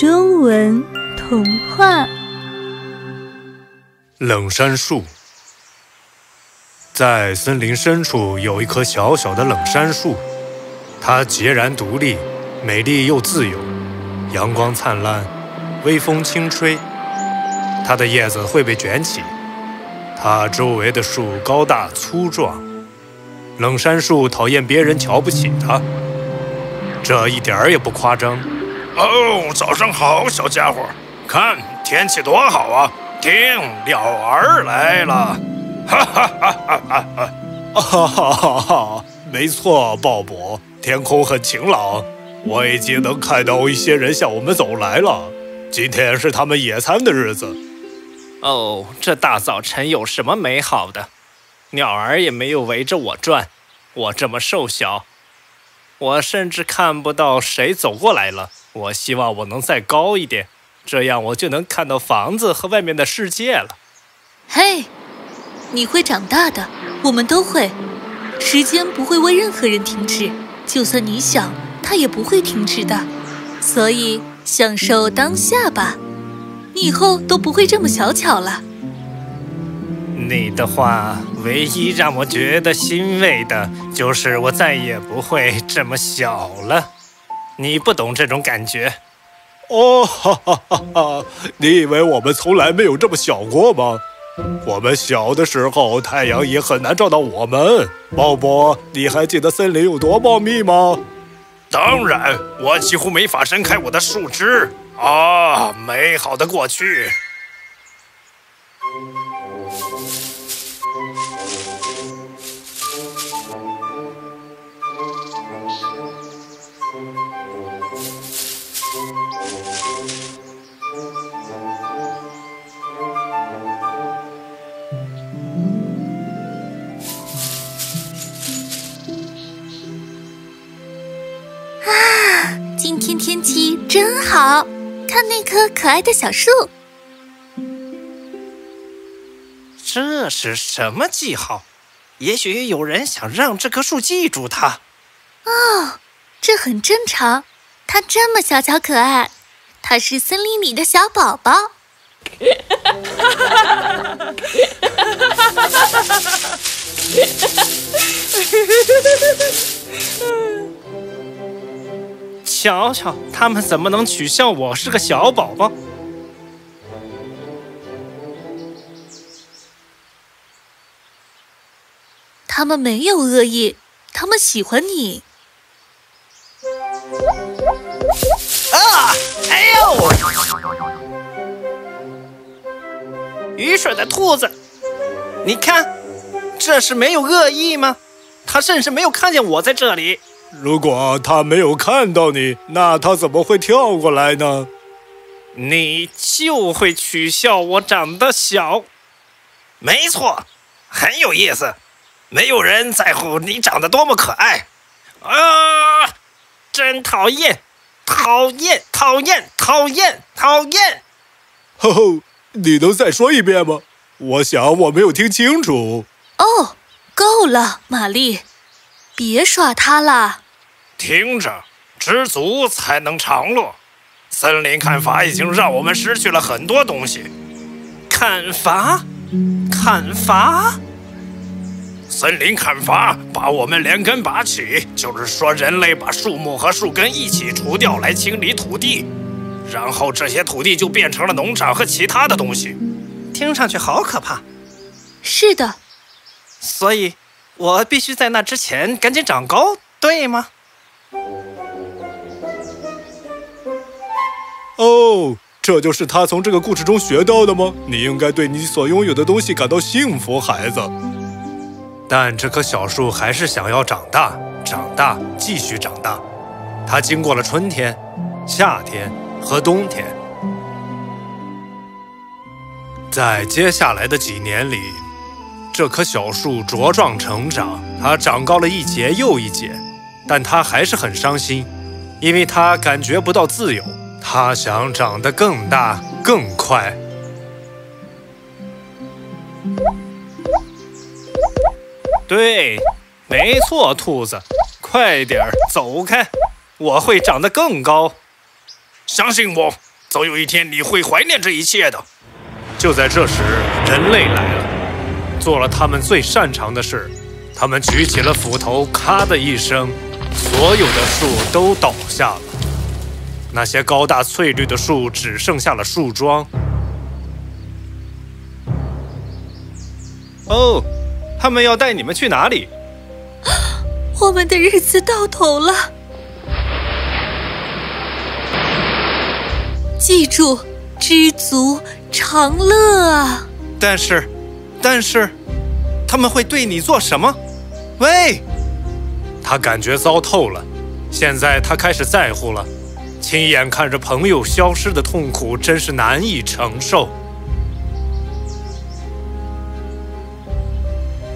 中文童话。冷杉树，在森林深处有一棵小小的冷杉树，它孑然独立，美丽又自由。阳光灿烂，微风轻吹，它的叶子会被卷起。它周围的树高大粗壮，冷杉树讨厌别人瞧不起它，这一点儿也不夸张。哦，早上好，小家伙，看天气多好啊！听，鸟儿来了，哈哈哈哈哈哈！哈哈哈哈！没错，鲍勃，天空很晴朗，我已经能看到一些人向我们走来了。今天是他们野餐的日子。哦，这大早晨有什么美好的？鸟儿也没有围着我转，我这么瘦小，我甚至看不到谁走过来了。我希望我能再高一点，这样我就能看到房子和外面的世界了。嘿，你会长大的，我们都会。时间不会为任何人停止，就算你想，它也不会停止的。所以，享受当下吧，你以后都不会这么小巧了。你的话，唯一让我觉得欣慰的就是我再也不会这么小了。你不懂这种感觉，哦，哈哈哈哈！你以为我们从来没有这么小过吗？我们小的时候，太阳也很难照到我们。鲍勃，你还记得森林有多茂密吗？当然，我几乎没法伸开我的树枝。啊，美好的过去。看那棵可爱的小树。这是什么记号？也许有人想让这棵树记住它。哦，这很正常。它这么小巧可爱，它是森林里的小宝宝。瞧瞧，他们怎么能取笑我是个小宝宝？他们没有恶意，他们喜欢你。啊！哎呦！雨水的兔子，你看，这是没有恶意吗？他甚至没有看见我在这里。如果他没有看到你，那他怎么会跳过来呢？你就会取笑我长得小。没错，很有意思。没有人在乎你长得多么可爱。啊！真讨厌，讨厌，讨厌，讨厌，讨厌。吼吼！你能再说一遍吗？我想我没有听清楚。哦，够了，玛丽，别耍他了。听着，知足才能长乐。森林砍伐已经让我们失去了很多东西。砍伐，砍伐，森林砍伐把我们连根拔起，就是说人类把树木和树根一起除掉来清理土地，然后这些土地就变成了农场和其他的东西。听上去好可怕。是的，所以我必须在那之前赶紧长高，对吗？哦，这就是他从这个故事中学到的吗？你应该对你所拥有的东西感到幸福，孩子。但这棵小树还是想要长大，长大，继续长大。它经过了春天、夏天和冬天，在接下来的几年里，这棵小树茁壮成长，它长高了一节又一节。但他还是很伤心，因为他感觉不到自由。他想长得更大、更快。对，没错，兔子，快点儿走开，我会长得更高。相信我，总有一天你会怀念这一切的。就在这时，人类来了，做了他们最擅长的事。他们举起了斧头，咔的一声，所有的树都倒下了。那些高大翠绿的树只剩下了树桩。哦，他们要带你们去哪里？我们的日子到头了。记住，知足常乐啊！但是，但是，他们会对你做什么？喂，他感觉糟透了。现在他开始在乎了，亲眼看着朋友消失的痛苦，真是难以承受。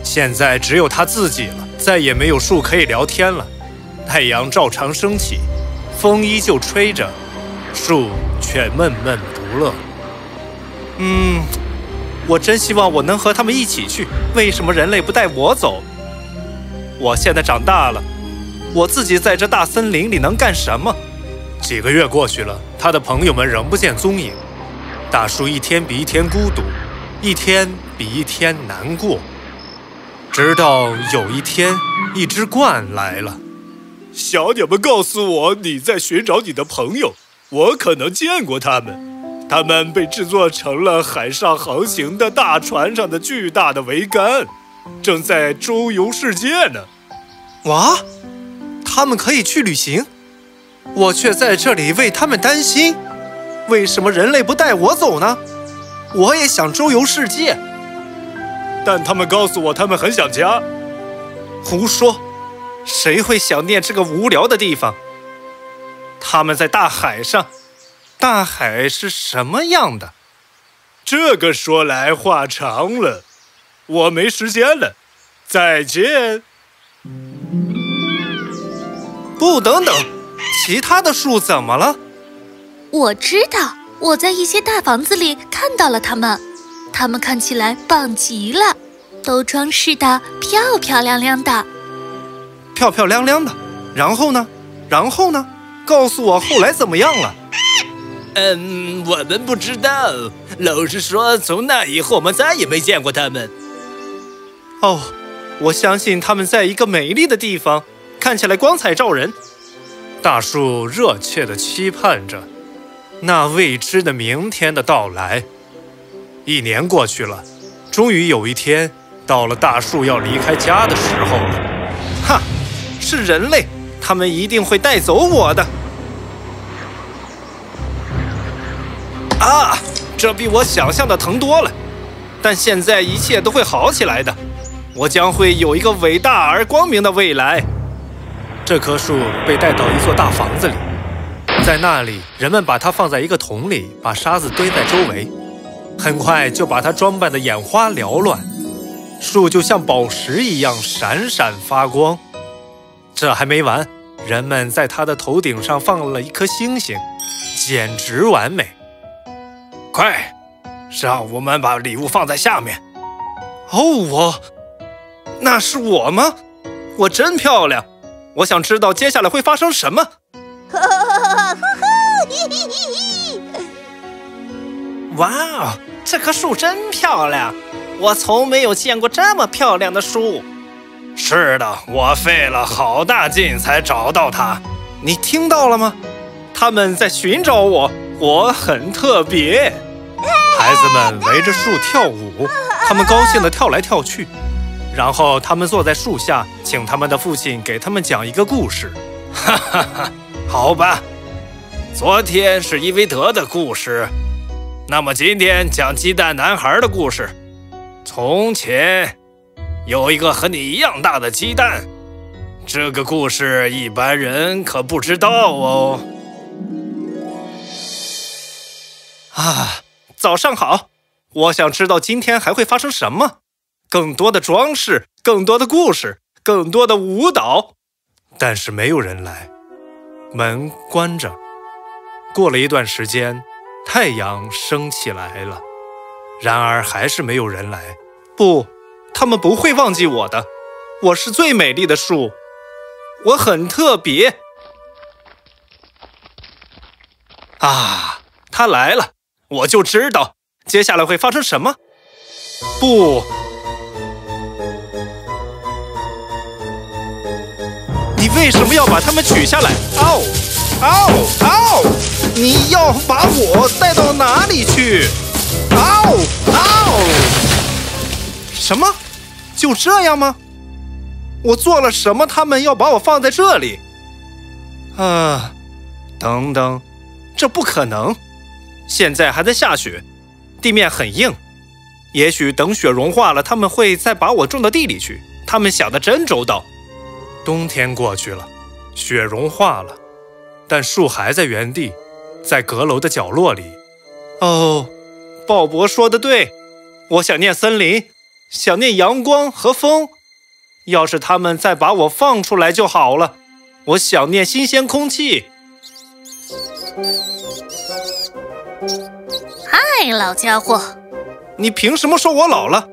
现在只有他自己了，再也没有树可以聊天了。太阳照常升起，风依旧吹着，树却闷闷不乐。嗯，我真希望我能和他们一起去。为什么人类不带我走？我现在长大了，我自己在这大森林里能干什么？几个月过去了，他的朋友们仍不见踪影。大树一天比一天孤独，一天比一天难过。直到有一天，一只鹳来了。小鸟们告诉我你在寻找你的朋友，我可能见过他们。他们被制作成了海上航行的大船上的巨大的桅杆。正在周游世界呢，哇！他们可以去旅行，我却在这里为他们担心。为什么人类不带我走呢？我也想周游世界，但他们告诉我他们很想家。胡说！谁会想念这个无聊的地方？他们在大海上，大海是什么样的？这个说来话长了。我没时间了，再见。不，等等，其他的树怎么了？我知道，我在一些大房子里看到了它们，它们看起来棒极了，都装饰的漂漂亮亮的。漂漂亮亮的，然后呢？然后呢？告诉我后来怎么样了？嗯，我们不知道。老实说，从那以后，我们再也没见过他们。哦，我相信他们在一个美丽的地方，看起来光彩照人。大树热切地期盼着那未知的明天的到来。一年过去了，终于有一天到了大树要离开家的时候了。哈，是人类，他们一定会带走我的。啊，这比我想象的疼多了，但现在一切都会好起来的。我将会有一个伟大而光明的未来。这棵树被带到一座大房子里，在那里，人们把它放在一个桶里，把沙子堆在周围，很快就把它装扮得眼花缭乱。树就像宝石一样闪闪发光。这还没完，人们在它的头顶上放了一颗星星，简直完美。快，让我们把礼物放在下面。哦，我。那是我吗？我真漂亮。我想知道接下来会发生什么。哇哦，这棵树真漂亮！我从没有见过这么漂亮的树。是的，我费了好大劲才找到它。你听到了吗？他们在寻找我。我很特别。孩子们围着树跳舞，他们高兴地跳来跳去。然后他们坐在树下，请他们的父亲给他们讲一个故事。哈哈哈，好吧，昨天是伊维德的故事，那么今天讲鸡蛋男孩的故事。从前有一个和你一样大的鸡蛋，这个故事一般人可不知道哦。啊，早上好，我想知道今天还会发生什么。更多的装饰，更多的故事，更多的舞蹈，但是没有人来。门关着。过了一段时间，太阳升起来了，然而还是没有人来。不，他们不会忘记我的。我是最美丽的树，我很特别。啊，他来了，我就知道接下来会发生什么。不，为什么要把他们取下来？嗷，嗷，嗷！你要把我带到哪里去？嗷，嗷！什么？就这样吗？我做了什么？他们要把我放在这里？啊，等等，这不可能！现在还在下雪，地面很硬。也许等雪融化了，他们会再把我种到地里去。他们想的真周到。冬天过去了，雪融化了，但树还在原地，在阁楼的角落里。哦，鲍勃说的对，我想念森林，想念阳光和风。要是他们再把我放出来就好了。我想念新鲜空气。嗨，老家伙，你凭什么说我老了？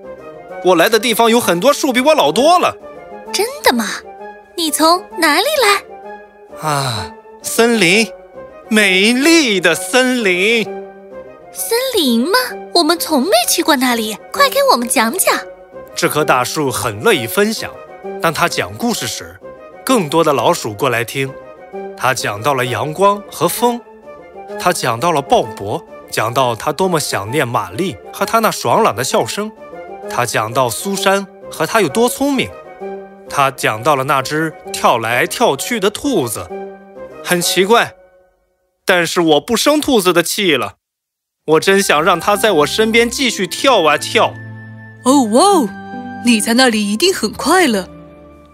我来的地方有很多树比我老多了。真的吗？你从哪里来？啊，森林，美丽的森林。森林吗？我们从没去过那里，快给我们讲讲。这棵大树很乐意分享。当他讲故事时。更多的老鼠过来听，他讲到了阳光和风，他讲到了鲍勃，讲到他多么想念玛丽和她那爽朗的笑声，他讲到苏珊和她有多聪明，他讲到了那只跳来跳去的兔子，很奇怪，但是我不生兔子的气了，我真想让它在我身边继续跳啊跳。哦哇哦，你在那里一定很快乐，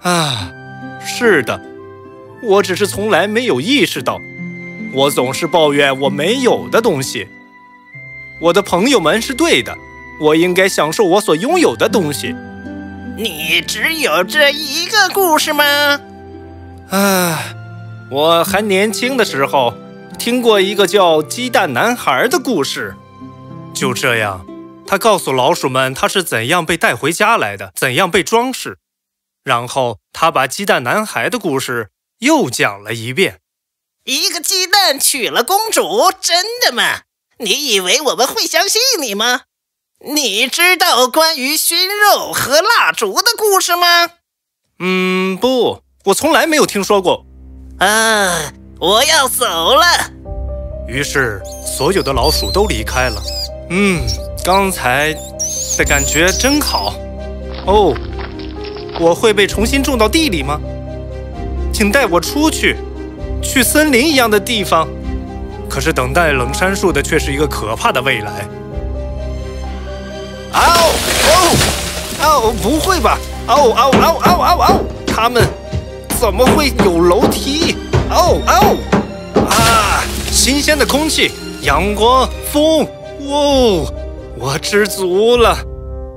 啊。是的，我只是从来没有意识到，我总是抱怨我没有的东西。我的朋友们是对的，我应该享受我所拥有的东西。你只有这一个故事吗？啊，我还年轻的时候听过一个叫鸡蛋男孩的故事。就这样，他告诉老鼠们他是怎样被带回家来的，怎样被装饰。然后他把鸡蛋男孩的故事又讲了一遍。一个鸡蛋娶了公主，真的吗？你以为我们会相信你吗？你知道关于熏肉和蜡烛的故事吗？嗯，不，我从来没有听说过。啊，我要走了。于是所有的老鼠都离开了。嗯，刚才的感觉真好。哦。我会被重新种到地里吗？请带我出去，去森林一样的地方。可是等待冷杉树的却是一个可怕的未来。嗷哦哦！不会吧？嗷嗷嗷嗷嗷嗷！他们怎么会有楼梯？嗷嗷！啊！新鲜的空气，阳光，风，哇！我知足了。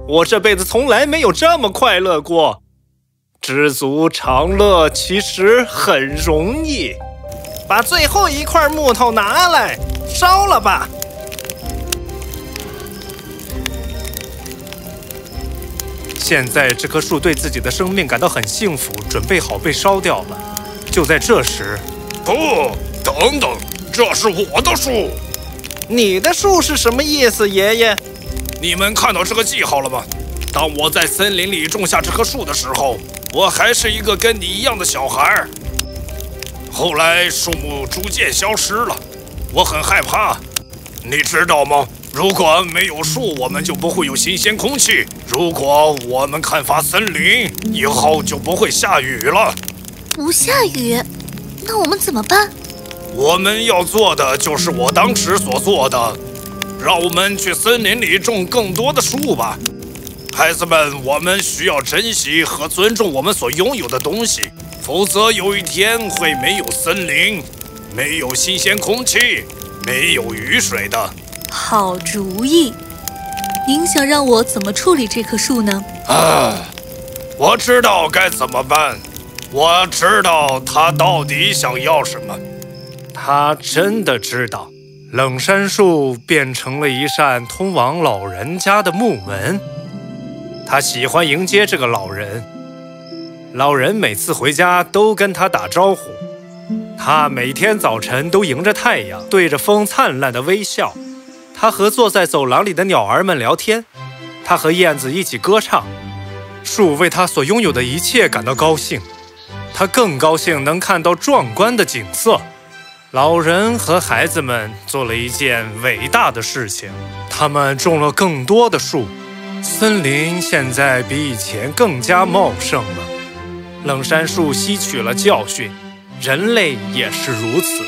我这辈子从来没有这么快乐过。知足常乐其实很容易，把最后一块木头拿来烧了吧。现在这棵树对自己的生命感到很幸福，准备好被烧掉了。就在这时，不，等等，这是我的树。你的树是什么意思，爷爷？你们看到这个记号了吗？当我在森林里种下这棵树的时候。我还是一个跟你一样的小孩。后来树木逐渐消失了，我很害怕，你知道吗？如果没有树，我们就不会有新鲜空气；如果我们砍伐森林，以后就不会下雨了。不下雨，那我们怎么办？我们要做的就是我当时所做的，让我们去森林里种更多的树吧。孩子们，我们需要珍惜和尊重我们所拥有的东西，否则有一天会没有森林，没有新鲜空气，没有雨水的。好主意！您想让我怎么处理这棵树呢？啊，我知道该怎么办。我知道他到底想要什么。他真的知道，冷杉树变成了一扇通往老人家的木门。他喜欢迎接这个老人。老人每次回家都跟他打招呼。他每天早晨都迎着太阳，对着风灿烂的微笑。他和坐在走廊里的鸟儿们聊天，他和燕子一起歌唱。树为他所拥有的一切感到高兴，他更高兴能看到壮观的景色。老人和孩子们做了一件伟大的事情，他们种了更多的树，森林现在比以前更加茂盛了。冷杉树吸取了教训，人类也是如此。